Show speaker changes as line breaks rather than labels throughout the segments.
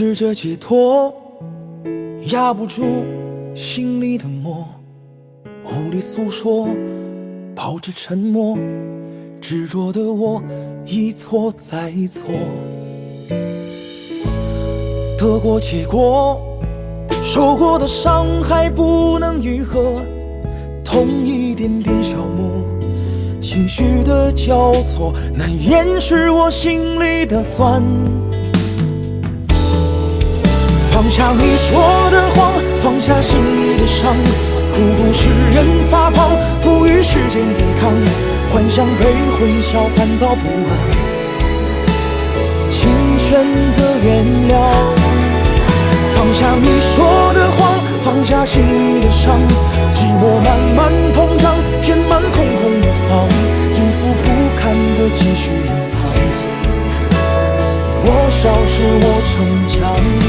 试着解脱，压不住心里的魔，无力诉说，保持沉默，执着的我一错再错，得过且过，受过的伤还不能愈合，痛一点点消磨，情绪的交错难掩饰我心里的酸。放下你说的谎，放下心里的伤，孤独使人发胖，不与时间抵抗，幻想被混淆，烦躁不安，请选择原谅。放下你说的谎，放下心里的伤，寂寞慢慢膨胀，填满空空的房，一副不堪的继续隐藏。我笑，是，我逞强。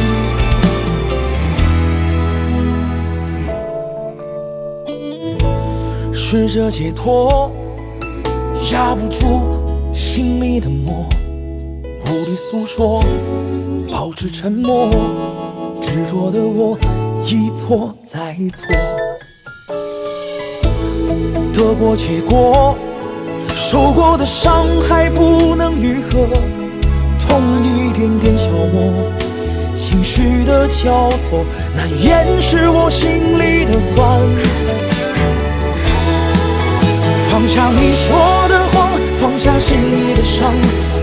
试着解脱，压不住心里的魔，无力诉说，保持沉默，执着的我一错再错，得过且过，受过的伤还不能愈合，痛一点点消磨，情绪的交错难掩饰我心里的酸。下你说的谎，放下心里的伤，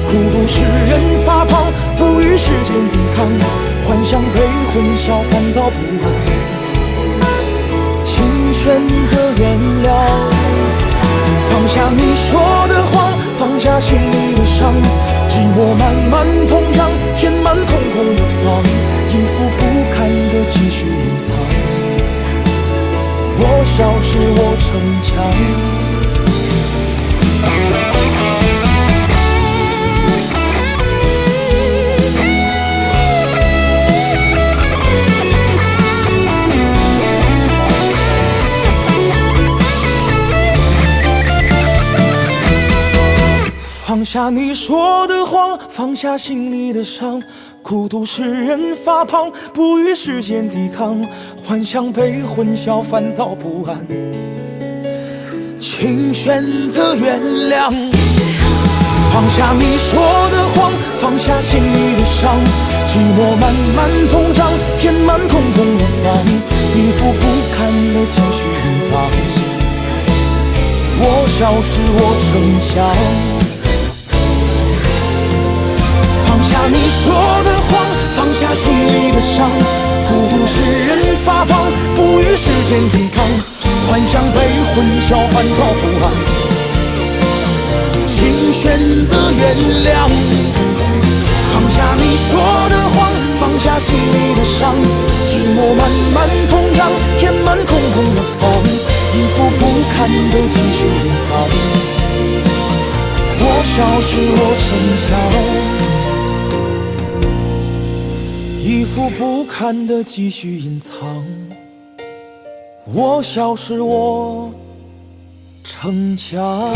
孤独使人发胖，不与时间抵抗，幻想被混淆，烦躁不安，请选择原谅。放下你说的谎，放下心里的伤，寂寞慢慢膨胀，填满空空的房，一副不堪的继续隐藏。我笑，是，我逞强。放下你说的谎，放下心里的伤，孤独使人发胖，不与时间抵抗，幻想被混淆，烦躁不安。请选择原谅，放下你说的谎，放下心里的伤，寂寞慢慢膨胀，填满空空的房，一副不堪的继续隐藏。我消失，我逞强，下心里的伤，孤独使人发胖，不与时间抵抗。幻想被混淆，烦躁不安，请选择原谅。放下你说的谎，放下心里的伤，寂寞慢慢膨胀，填满空空的房，一副不堪的继续隐藏。我消失，我逞强苦，不堪的继续隐藏。我笑，是，我逞强。